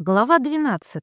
Глава 12.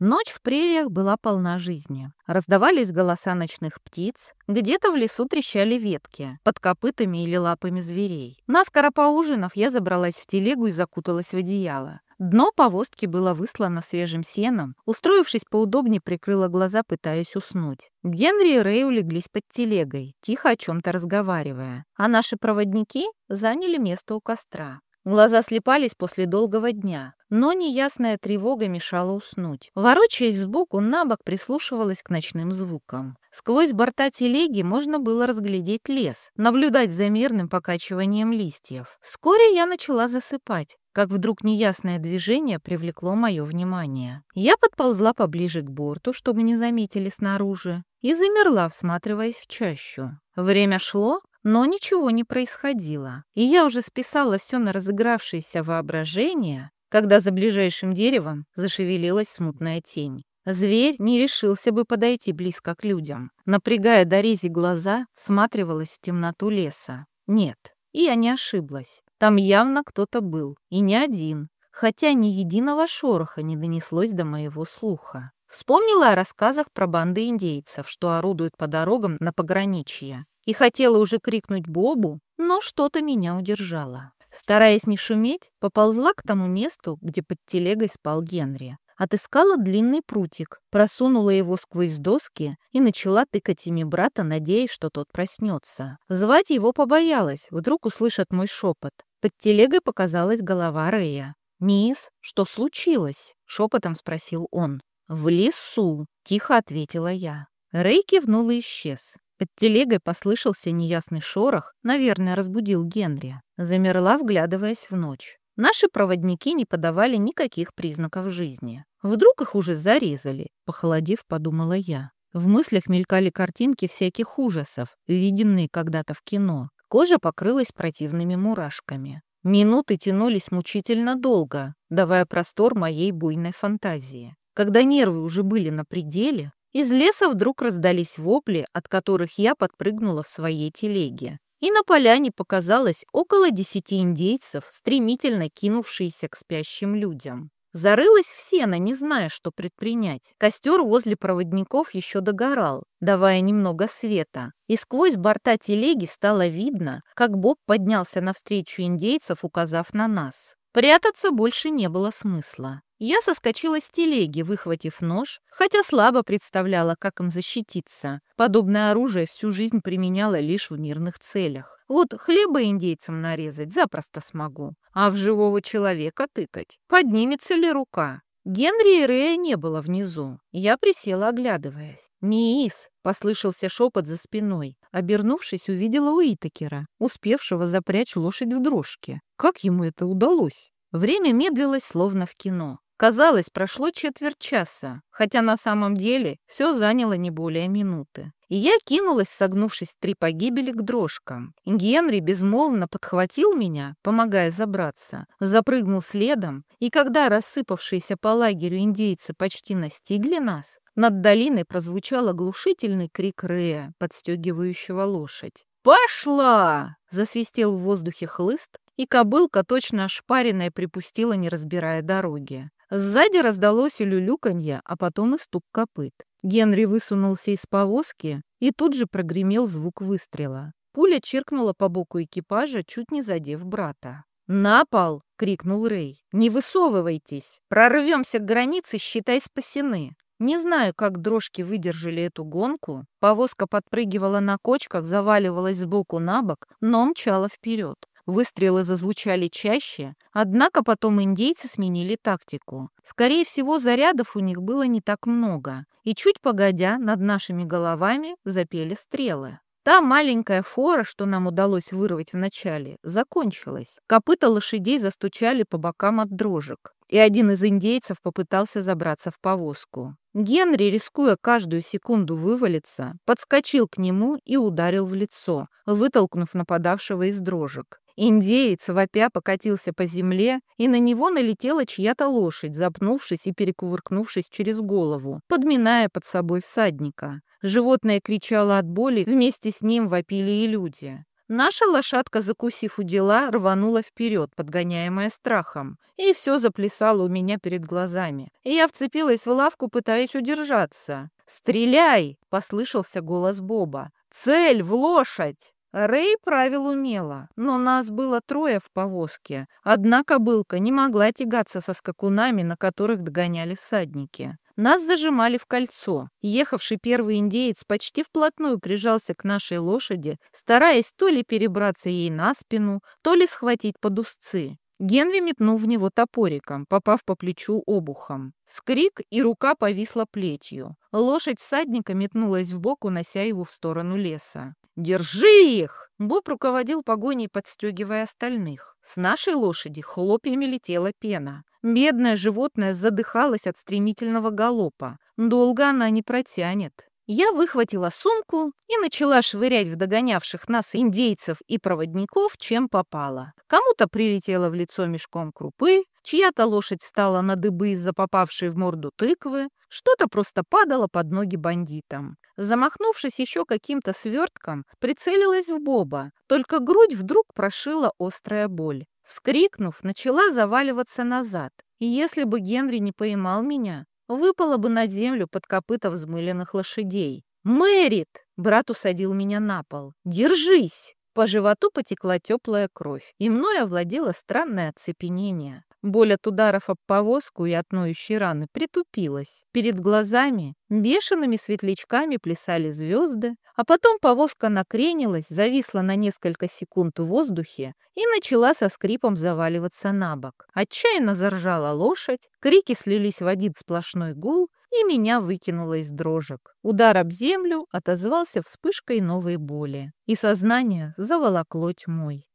Ночь в прериях была полна жизни. Раздавались голоса ночных птиц, где-то в лесу трещали ветки, под копытами или лапами зверей. Наскоро поужинав, я забралась в телегу и закуталась в одеяло. Дно повозки было выслано свежим сеном. Устроившись поудобнее, прикрыла глаза, пытаясь уснуть. Генри и Рэй улеглись под телегой, тихо о чем-то разговаривая. А наши проводники заняли место у костра. Глаза слепались после долгого дня, но неясная тревога мешала уснуть. Ворочаясь сбоку, на бок прислушивалась к ночным звукам. Сквозь борта телеги можно было разглядеть лес, наблюдать за мирным покачиванием листьев. Вскоре я начала засыпать, как вдруг неясное движение привлекло мое внимание. Я подползла поближе к борту, чтобы не заметили снаружи, и замерла, всматриваясь в чащу. Время шло, но ничего не происходило, и я уже списала все на разыгравшееся воображение, когда за ближайшим деревом зашевелилась смутная тень. Зверь не решился бы подойти близко к людям. Напрягая до рези глаза, всматривалась в темноту леса. Нет, и я не ошиблась. Там явно кто-то был, и не один, хотя ни единого шороха не донеслось до моего слуха. Вспомнила о рассказах про банды индейцев, что орудуют по дорогам на пограничье и хотела уже крикнуть Бобу, но что-то меня удержало. Стараясь не шуметь, поползла к тому месту, где под телегой спал Генри. Отыскала длинный прутик, просунула его сквозь доски и начала тыкать ими брата, надеясь, что тот проснется. Звать его побоялась, вдруг услышат мой шепот. Под телегой показалась голова Рэя. «Мисс, что случилось?» — шепотом спросил он. «В лесу», — тихо ответила я. Рэй кивнул и исчез. Под телегой послышался неясный шорох, наверное, разбудил Генри. Замерла, вглядываясь в ночь. Наши проводники не подавали никаких признаков жизни. Вдруг их уже зарезали, похолодев, подумала я. В мыслях мелькали картинки всяких ужасов, виденные когда-то в кино. Кожа покрылась противными мурашками. Минуты тянулись мучительно долго, давая простор моей буйной фантазии. Когда нервы уже были на пределе, из леса вдруг раздались вопли, от которых я подпрыгнула в своей телеге. И на поляне показалось около десяти индейцев, стремительно кинувшиеся к спящим людям. Зарылась в сено, не зная, что предпринять. Костер возле проводников еще догорал, давая немного света. И сквозь борта телеги стало видно, как Боб поднялся навстречу индейцев, указав на нас. Прятаться больше не было смысла. Я соскочила с телеги, выхватив нож, хотя слабо представляла, как им защититься. Подобное оружие всю жизнь применяла лишь в мирных целях. Вот хлеба индейцам нарезать запросто смогу, а в живого человека тыкать. Поднимется ли рука? Генри и Рея не было внизу. Я присела, оглядываясь. «Мисс!» — послышался шепот за спиной. Обернувшись, увидела Уитакера, успевшего запрячь лошадь в дрожке. Как ему это удалось? Время медлилось, словно в кино. Казалось, прошло четверть часа, хотя на самом деле все заняло не более минуты. И я кинулась, согнувшись три погибели к дрожкам. Генри безмолвно подхватил меня, помогая забраться, запрыгнул следом, и когда рассыпавшиеся по лагерю индейцы почти настигли нас, над долиной прозвучал оглушительный крик Рея, подстегивающего лошадь. «Пошла!» — засвистел в воздухе хлыст, и кобылка, точно ошпаренная, припустила, не разбирая дороги. Сзади раздалось улюлюканье, а потом и стук копыт. Генри высунулся из повозки, и тут же прогремел звук выстрела. Пуля чиркнула по боку экипажа, чуть не задев брата. «На пол!» — крикнул Рэй. «Не высовывайтесь! Прорвемся к границе, считай, спасены!» Не знаю, как дрожки выдержали эту гонку. Повозка подпрыгивала на кочках, заваливалась сбоку на бок, но мчала вперед. Выстрелы зазвучали чаще, однако потом индейцы сменили тактику. Скорее всего, зарядов у них было не так много, и чуть погодя над нашими головами запели стрелы. Та маленькая фора, что нам удалось вырвать вначале, закончилась. Копыта лошадей застучали по бокам от дрожек, и один из индейцев попытался забраться в повозку. Генри, рискуя каждую секунду вывалиться, подскочил к нему и ударил в лицо, вытолкнув нападавшего из дрожек. Индеец, вопя, покатился по земле, и на него налетела чья-то лошадь, запнувшись и перекувыркнувшись через голову, подминая под собой всадника. Животное кричало от боли, вместе с ним вопили и люди. Наша лошадка, закусив у дела, рванула вперед, подгоняемая страхом, и все заплясало у меня перед глазами. И я вцепилась в лавку, пытаясь удержаться. «Стреляй!» — послышался голос Боба. «Цель в лошадь!» Рэй правил умело, но нас было трое в повозке. Одна кобылка не могла тягаться со скакунами, на которых догоняли всадники. Нас зажимали в кольцо. Ехавший первый индеец почти вплотную прижался к нашей лошади, стараясь то ли перебраться ей на спину, то ли схватить под узцы. Генри метнул в него топориком, попав по плечу обухом. Скрик, и рука повисла плетью. Лошадь всадника метнулась в бок, унося его в сторону леса. «Держи их!» Боб руководил погоней, подстегивая остальных. С нашей лошади хлопьями летела пена. Бедное животное задыхалось от стремительного галопа. Долго она не протянет. Я выхватила сумку и начала швырять в догонявших нас индейцев и проводников, чем попало. Кому-то прилетело в лицо мешком крупы, чья-то лошадь встала на дыбы из-за попавшей в морду тыквы, что-то просто падало под ноги бандитам. Замахнувшись еще каким-то свертком, прицелилась в Боба, только грудь вдруг прошила острая боль. Вскрикнув, начала заваливаться назад. И если бы Генри не поймал меня, выпала бы на землю под копыта взмыленных лошадей. «Мэрит!» — брат усадил меня на пол. «Держись!» По животу потекла теплая кровь, и мной овладело странное оцепенение. Боль от ударов об повозку и от ноющей раны притупилась. Перед глазами бешеными светлячками плясали звезды, а потом повозка накренилась, зависла на несколько секунд в воздухе и начала со скрипом заваливаться на бок. Отчаянно заржала лошадь, крики слились в один сплошной гул, и меня выкинуло из дрожек. Удар об землю отозвался вспышкой новой боли, и сознание заволокло тьмой.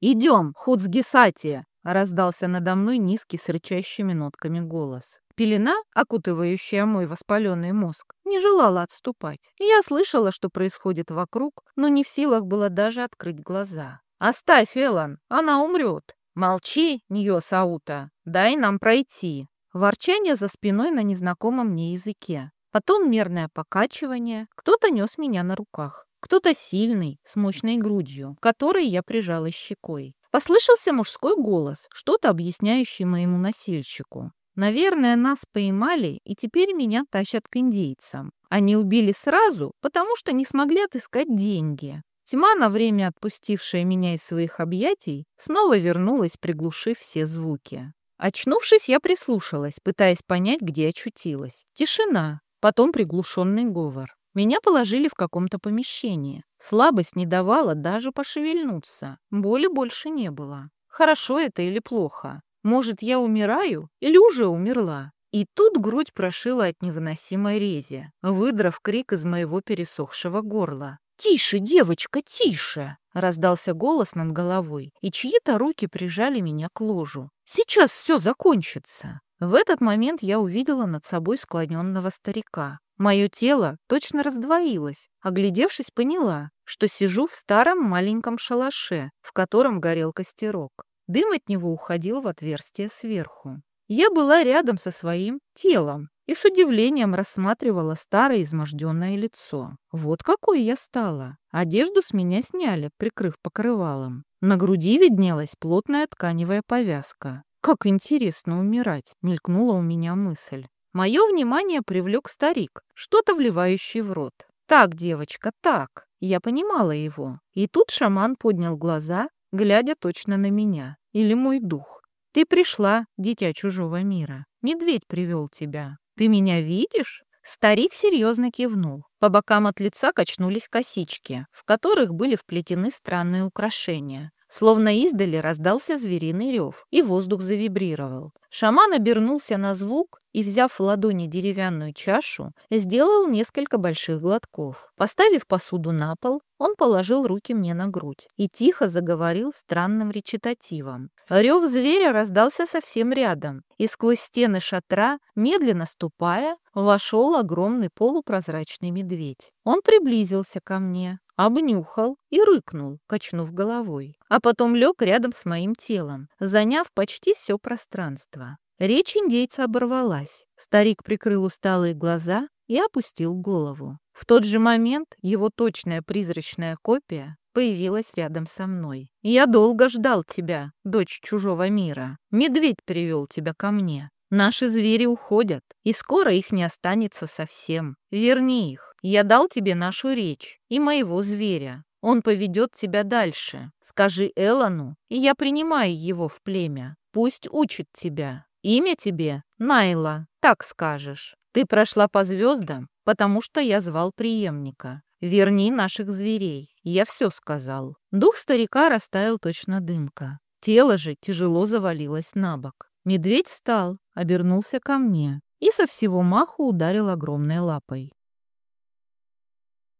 «Идем, Хуцгисатия!» Раздался надо мной низкий с рычащими нотками голос. Пелена, окутывающая мой воспаленный мозг, не желала отступать. Я слышала, что происходит вокруг, но не в силах было даже открыть глаза. «Оставь, Элан, она умрет!» «Молчи, Ньо Саута, дай нам пройти!» Ворчание за спиной на незнакомом мне языке. Потом мерное покачивание. Кто-то нес меня на руках. Кто-то сильный, с мощной грудью, которой я прижала щекой. Послышался мужской голос, что-то объясняющее моему носильщику. Наверное, нас поймали и теперь меня тащат к индейцам. Они убили сразу, потому что не смогли отыскать деньги. Тьма, на время отпустившая меня из своих объятий, снова вернулась, приглушив все звуки. Очнувшись, я прислушалась, пытаясь понять, где очутилась. Тишина, потом приглушенный говор. Меня положили в каком-то помещении. Слабость не давала даже пошевельнуться. Боли больше не было. Хорошо это или плохо? Может, я умираю или уже умерла? И тут грудь прошила от невыносимой рези, выдрав крик из моего пересохшего горла. «Тише, девочка, тише!» — раздался голос над головой, и чьи-то руки прижали меня к ложу. «Сейчас все закончится!» В этот момент я увидела над собой склоненного старика. Мое тело точно раздвоилось. Оглядевшись, поняла, что сижу в старом маленьком шалаше, в котором горел костерок. Дым от него уходил в отверстие сверху. Я была рядом со своим телом и с удивлением рассматривала старое изможденное лицо. Вот какой я стала. Одежду с меня сняли, прикрыв покрывалом. На груди виднелась плотная тканевая повязка. «Как интересно умирать!» — мелькнула у меня мысль. Мое внимание привлек старик, что-то вливающий в рот. «Так, девочка, так!» Я понимала его. И тут шаман поднял глаза, глядя точно на меня. Или мой дух. «Ты пришла, дитя чужого мира. Медведь привел тебя. Ты меня видишь?» Старик серьезно кивнул. По бокам от лица качнулись косички, в которых были вплетены странные украшения. Словно издали раздался звериный рев, и воздух завибрировал. Шаман обернулся на звук и, взяв в ладони деревянную чашу, сделал несколько больших глотков. Поставив посуду на пол, он положил руки мне на грудь и тихо заговорил странным речитативом. Рев зверя раздался совсем рядом, и сквозь стены шатра, медленно ступая, вошел огромный полупрозрачный медведь. Он приблизился ко мне, обнюхал и рыкнул, качнув головой, а потом лег рядом с моим телом, заняв почти все пространство. Речь индейца оборвалась. Старик прикрыл усталые глаза и опустил голову. В тот же момент его точная призрачная копия появилась рядом со мной. «Я долго ждал тебя, дочь чужого мира. Медведь привел тебя ко мне. Наши звери уходят, и скоро их не останется совсем. Верни их. Я дал тебе нашу речь и моего зверя. Он поведет тебя дальше. Скажи Элану, и я принимаю его в племя. Пусть учит тебя. Имя тебе Найла, так скажешь. Ты прошла по звездам, потому что я звал преемника. Верни наших зверей. Я все сказал. Дух старика растаял точно дымка. Тело же тяжело завалилось на бок. Медведь встал, обернулся ко мне и со всего маху ударил огромной лапой.